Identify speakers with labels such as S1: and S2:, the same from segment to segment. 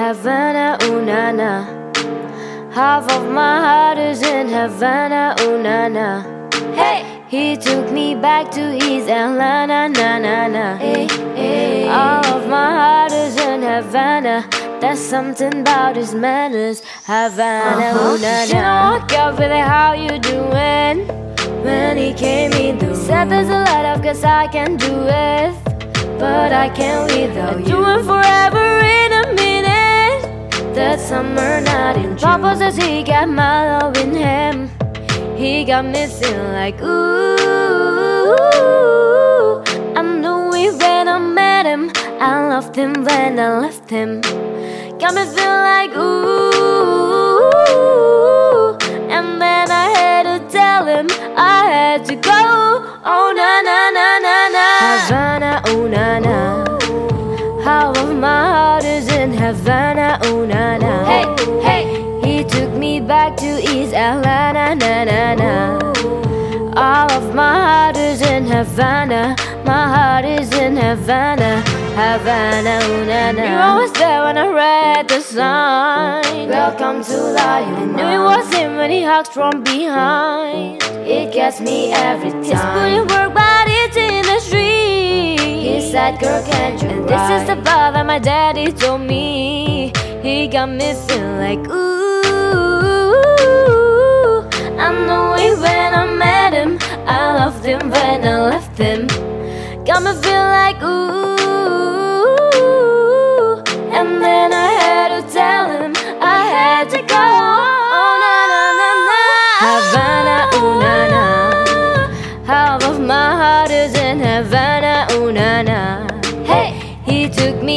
S1: Havana, ooh na na. Half of my heart is in Havana, ooh na na. Hey, he took me back to East Atlanta, na na na. Hey, hey. All of my heart is in Havana. There's something about his manners, Havana, uh-huh. ooh na na. Walk up with it, how you doing? When he came in the room, said there's a lot of cause I can do it, but I can't without you. Do it forever in. That summer night in June. Papa says he got my love in him. He got me feeling like ooh. I knew it when I met him. I loved him when I left him. Got me feeling like ooh. And then I had to tell him I had to go. Oh na na na na na. Half of my heart is in Havana, oh na na. Hey, hey. He took me back to East Atlanta, na na na. All of my heart is in Havana. My heart is in Havana. Havana, ooh, na, na. You always there when I read the sign. Welcome to life. I knew it was him when he hugs from behind. It gets me every time. He's putting work, but it's in the street. He said, "Girl, can't you?" And this is the that my daddy told me. He got me feeling like ooh. I know it when I met him. I loved him when I left him. Got me feel like ooh. And then I had to tell him I had to go.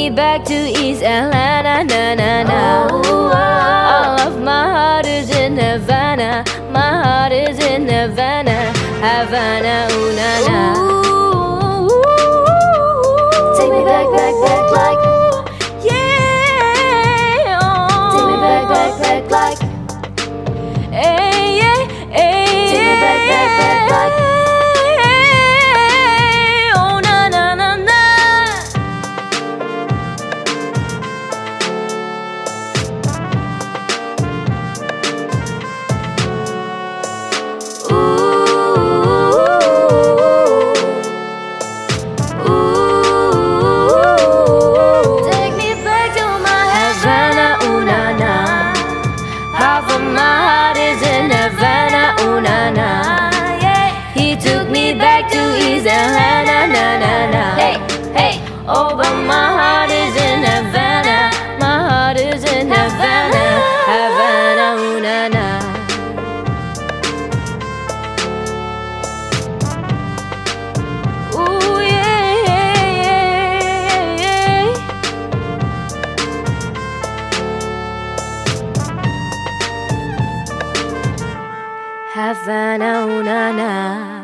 S1: Back to East Atlanta, na na na. All of my heart is in Havana. My heart is in Havana, Havana, ooh na na. Take me back, back, back, like. Oh, but my heart is in Havana. My heart is in Havana. Havana, ooh, na, na. Ooh, yeah, yeah, yeah, yeah. Havana, ooh, na, na.